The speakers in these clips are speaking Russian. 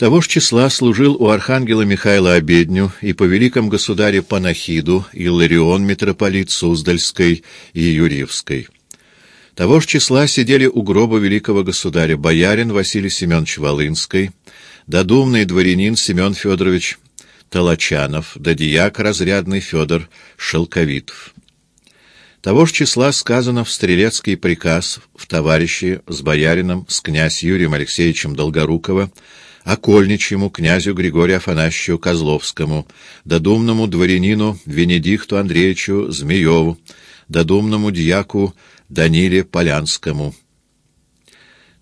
Того ж числа служил у архангела Михаила Обедню и по великом государе Панахиду Илларион митрополит Суздальской и Юрьевской. Того ж числа сидели у гроба великого государя боярин Василий Семенович Волынский, додумный дворянин Семен Федорович Толочанов, да дьяк разрядный Федор Шелковитов. Того ж числа сказано в стрелецкий приказ в товарищи с боярином, с князь Юрием Алексеевичем Долгорукова, окольничьему князю Григорию Афанасьевичу Козловскому, додумному дворянину Венедикту Андреевичу Змееву, додумному дьяку Даниле Полянскому.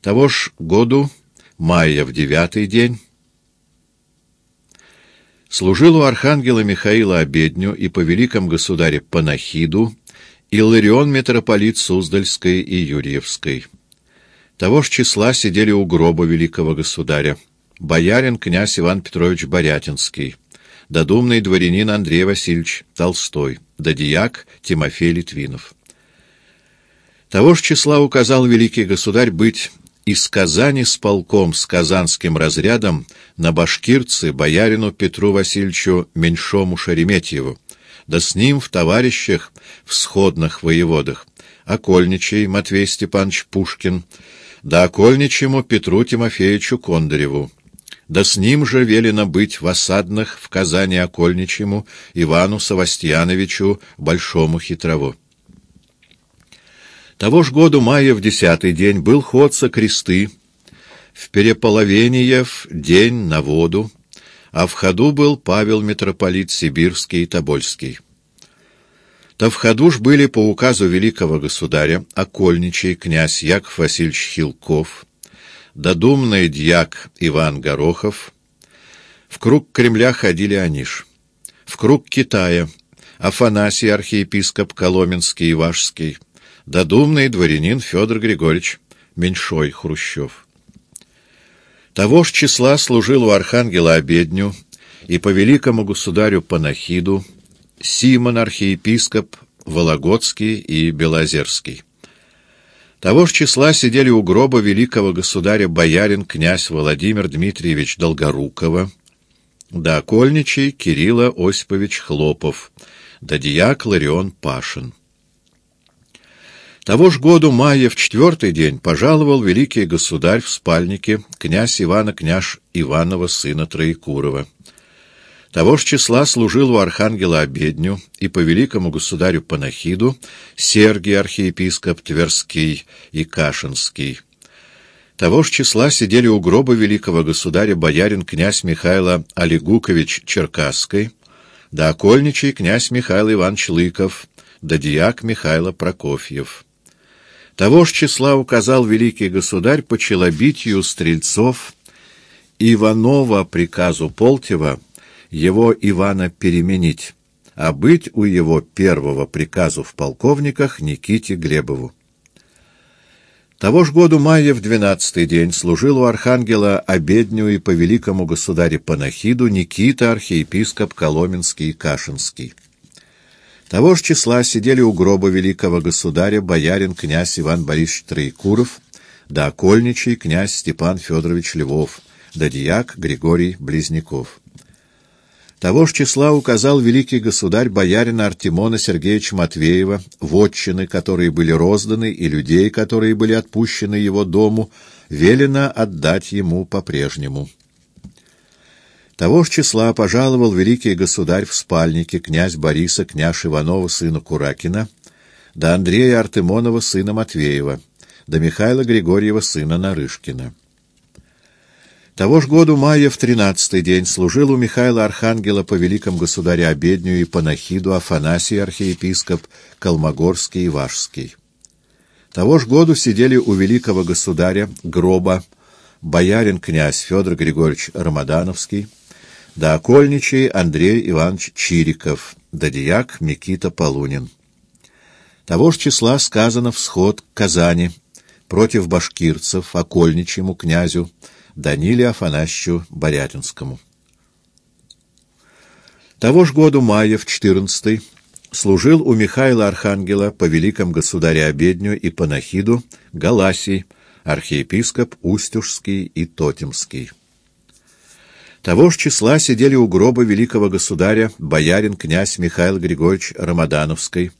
Того ж году, мая в девятый день, служил у архангела Михаила Обедню и по великом государе Панахиду Илларион митрополит Суздальской и Юрьевской. Того ж числа сидели у гроба великого государя боярин князь Иван Петрович Борятинский, додумный дворянин Андрей Васильевич Толстой, да дьяк Тимофей Литвинов. Того ж числа указал великий государь быть из Казани с полком с казанским разрядом на башкирцы боярину Петру Васильевичу Меньшому Шереметьеву, да с ним в товарищах в сходных воеводах окольничий Матвей Степанович Пушкин, да окольничьему Петру Тимофеевичу Кондареву, да с ним же велено быть в осадных в Казани окольничьему Ивану Савастьяновичу Большому Хитрово. Того ж году мая в десятый день был ход со кресты, в переполовениев день на воду, а в ходу был Павел митрополит Сибирский и Тобольский. То в ходу ж были по указу великого государя окольничий князь Яков Васильевич Хилков, додумный дьяк Иван Горохов. В круг Кремля ходили они ж. В круг Китая Афанасий архиепископ Коломенский и Вашский, додумный дворянин Федор Григорьевич Меньшой Хрущев. Того ж числа служил у архангела обедню и по великому государю Панахиду Симон архиепископ Вологодский и Белозерский. Того ж числа сидели у гроба великого государя боярин князь Владимир Дмитриевич Долгорукова, да окольничий Кирилла Осипович Хлопов, да дьяк Ларион Пашин. Того ж году мая в четвертый день пожаловал великий государь в спальнике князь Ивана княж Иванова, сына Троекурова. Того ж числа служил у архангела обедню и по великому государю Панахиду Сергий архиепископ Тверский и Кашинский. Того ж числа сидели у гроба великого государя боярин князь Михайло Олегукович Черкасской, да окольничий князь Михаил Иванович Лыков, да дьяк Михайло Прокофьев. Того ж числа указал великий государь по челобитию стрельцов Иванова приказу Полтева его Ивана переменить, а быть у его первого приказу в полковниках Никите Глебову. Того ж году мая в двенадцатый день служил у архангела обедню и по великому государе Панахиду Никита архиепископ Коломенский и Кашинский. Того ж числа сидели у гроба великого государя боярин князь Иван Борисович Троекуров, да окольничий князь Степан Федорович Львов, да дьяк Григорий Близняков. Того ж числа указал великий государь боярина Артемона Сергеевича Матвеева, вотчины, которые были розданы, и людей, которые были отпущены его дому, велено отдать ему по-прежнему. Того ж числа пожаловал великий государь в спальнике князь Бориса, княж Иванова, сына Куракина, да Андрея Артемонова, сына Матвеева, да Михаила Григорьева, сына Нарышкина. Того ж году мая в тринадцатый день служил у Михаила Архангела по великому государю обедню и панахиду Афанасий архиепископ Колмогорский и Вашский. Того ж году сидели у великого государя гроба боярин князь Федор Григорьевич Рамадановский, да окольничий Андрей Иванович Чириков, да дьяк Микита Полунин. Того ж числа сказано всход к Казани против башкирцев, окольничьему князю, Даниле Афанасьевичу Борятинскому. Того ж году мая в 14 служил у Михаила Архангела по великом государе обедню и панахиду Галасий, архиепископ Устюжский и Тотемский. Того же числа сидели у гроба великого государя боярин князь Михаил Григорьевич Рамадановский,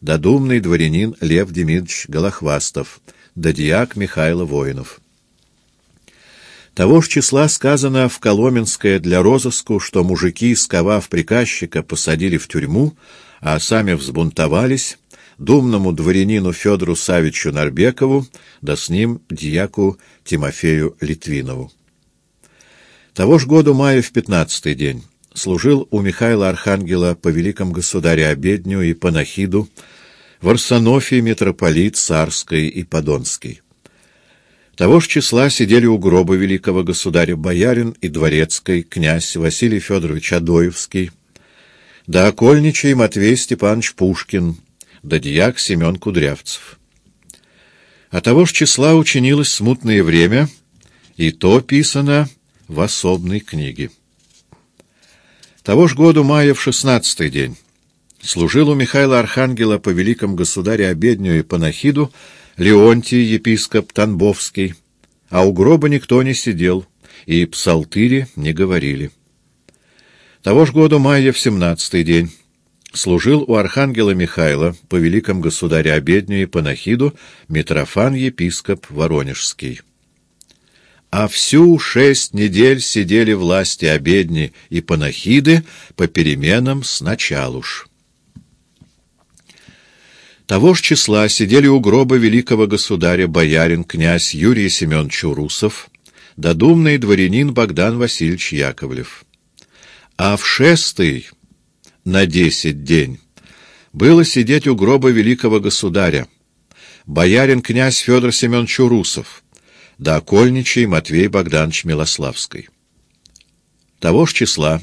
додумный дворянин Лев Демидович Голохвастов, да дьяк Михаила Воинов. Того же числа сказано в Коломенское для розыску, что мужики, сковав приказчика, посадили в тюрьму, а сами взбунтовались, думному дворянину Федору Савичу Нарбекову, да с ним дьяку Тимофею Литвинову. Того ж года мая в пятнадцатый день служил у Михаила Архангела по великом государе обедню и панахиду в Арсенофе митрополит Царской и Подонский. Того ж числа сидели у гроба великого государя боярин и дворецкий князь Василий Федорович Адоевский, да окольничий Матвей Степанович Пушкин, да дьяк Семен Кудрявцев. А того ж числа учинилось смутное время, и то писано в особной книге. Того ж году мая в шестнадцатый день служил у Михаила Архангела по великом государе обедню и панахиду Леонтий, епископ Танбовский, а у гроба никто не сидел, и псалтыри не говорили. Того ж года мая в семнадцатый день служил у архангела Михаила по великом государе обедню и панахиду Митрофан, епископ Воронежский а всю шесть недель сидели власти обедни и панахиды по переменам сначалуж. Того ж числа сидели у гроба великого государя боярин князь Юрий Семенович Урусов, додумный дворянин Богдан Васильевич Яковлев. А в шестый, на десять день, было сидеть у гроба великого государя, боярин князь Федор Семенович Урусов, да окольничий Матвей Богданович Милославский. Того ж числа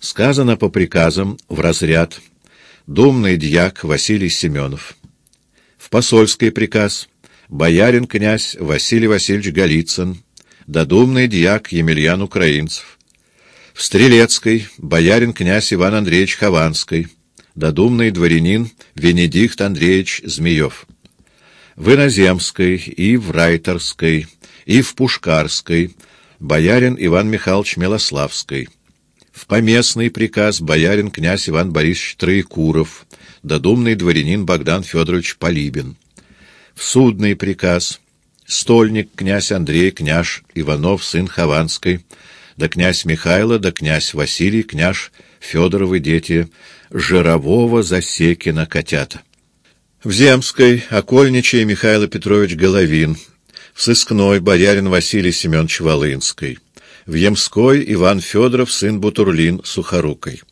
сказано по приказам в разряд думный дьяк Василий Семенов. В посольский приказ боярин князь Василий Васильевич Голицын, да думный дьяк Емельян Украинцев. В Стрелецкой боярин князь Иван Андреевич Хованский, да думный дворянин Венедикт Андреевич Змеев. В Иноземской и в Райтерской и в Пушкарской боярин Иван Михайлович Милославский, в поместный приказ боярин князь Иван Борисович Троекуров, додумный дворянин Богдан Федорович Полибин, в судный приказ стольник князь Андрей, княж Иванов, сын Хованской, да князь Михайло, да князь Василий, княж Федоровы дети Жирового Засекина котята. В Земской окольничий Михаил Петрович Головин, в Сыскной боярин Василий Семенович Волынский, в Емской Иван Федоров, сын Бутурлин Сухорукой.